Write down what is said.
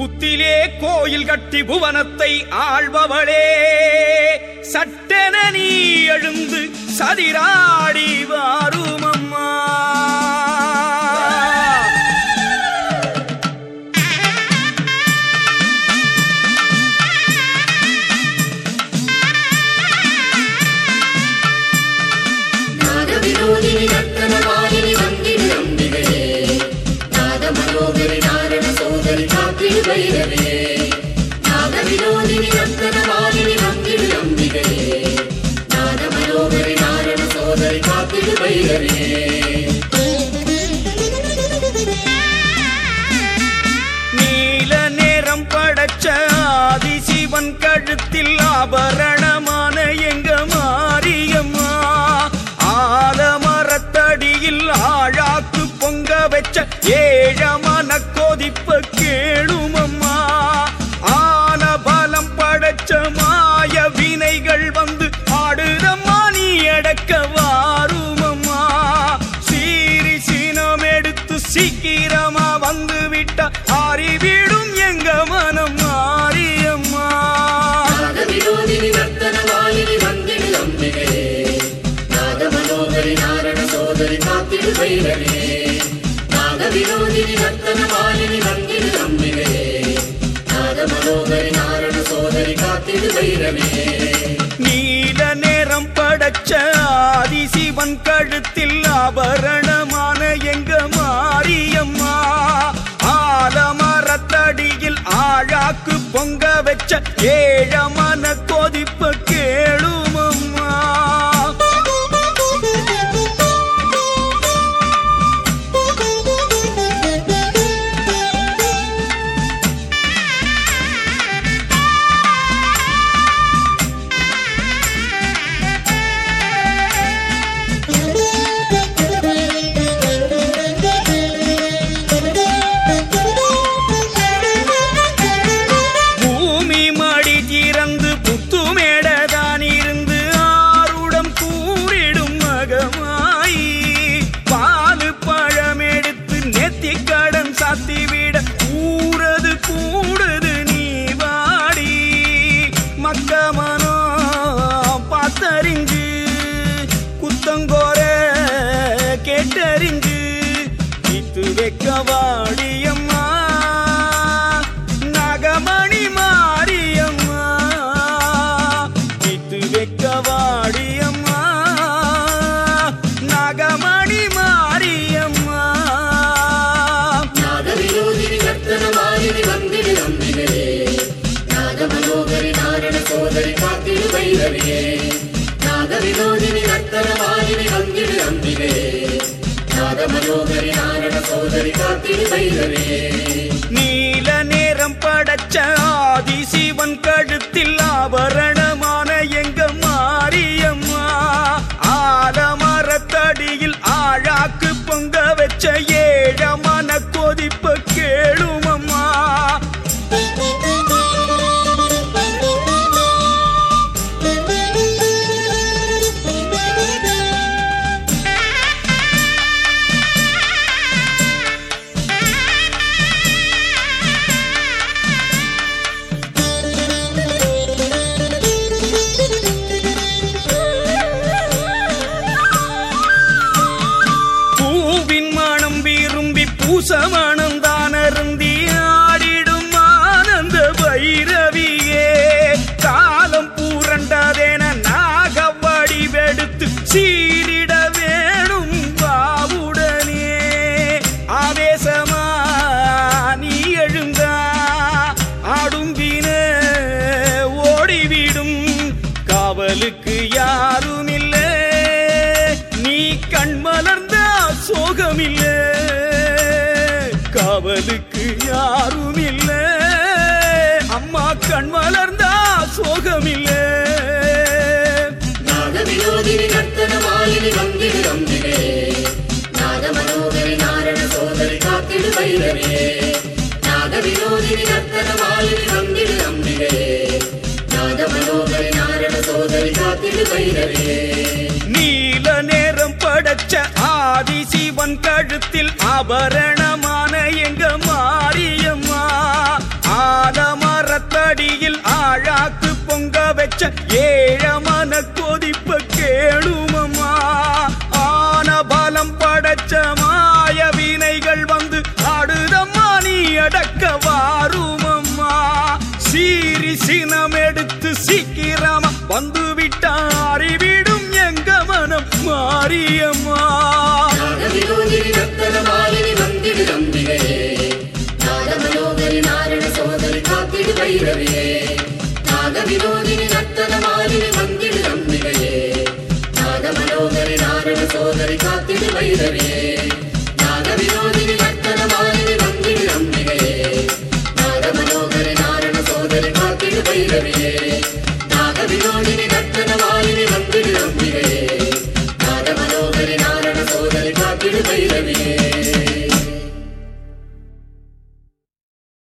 புத்திலே கோயில் கட்டி புவனத்தை ஆழ்பவளே சட்டென நீ எழுந்து சதிராடி வாருமம்மா. நாதவிரோதினி கழுத்தில் ஆபரணமான எங்க மாரியம்மா? ஆலமரத்தடியில் ஆழாக்கு பொங்க வச்ச ஏழமான கொதிப்ப கேளுமம்மா. ஆன பலம் படைச்ச மாய வினைகள் வந்து ஆடுதம்மா நீ அடக்க காத்திடு நீல நேரம் படைச்ச ஆதிசிவன் கழுத்தில் ஆபரணமான எங்க மாரியம்மா? ஆலமரத்தடியில் ஆழாக்கு பொங்க வச்ச ஏழமான இத்து நாத மனோகரி நாரண காத்திடு பைரவியே நீல நேரம் படைச்ச ஆதிசிவன் கழுத்தில் ஆபரணமான எங்க மாரியம்மா. ஆலமரத்தடியில் ஆழாக்கு பொங்க வச்ச ஏழமான விரும்பி பூசமணம் தான் அருந்தி ஆடிடும் ஆனந்த பைரவியே. காலம் பூரண்டதென நாக வடிவெடுத்து சீரிட வேணும் பாவுடனே. ஆவேசமா நீ எழுந்தா ஆடும்பின ஓடிவிடும். காவலுக்கு யாரும் இல்லை நீ கண் மலர்ந்தா சோகமில்ல. காவலுக்கு யாரும் இல்ல அம்மா கண் மலர்ந்தா சோகமில்ல. நாதவிரோதினி நர்த்தனமாலினி வந்திடு அம்பிகையே நாத மனோகரி நாரண பொங்க வச்ச ஏழமான கொதிப்ப கேளுமம்மா. ஆன பலம் படைச்ச மாய வினைகள் வந்து ஆடுதம்மா நீ அடக்க வாருமம்மா. சீரி சினம் எடுத்து சீக்கிரமா வந்து விட்டாரிவிடும் எங்க மனம் மாரியம்மா நாகவிரோதினி நாரண சோதரி காத்திடு வைரவியே காத்திடு சோதரி காத்திடு வைரவியே நாக விரோதினி நர்த்தன மாலினி வந்திடு அம்பிகையே நாக மனோகரி நாரண சோதரி காத்திடு வைரவியே நாக விரோதினி நர்த்தன மாலினி வந்திடு அம்பிகையே நாக மனோகரி நாரண சோதரி காத்திடு வைரவியே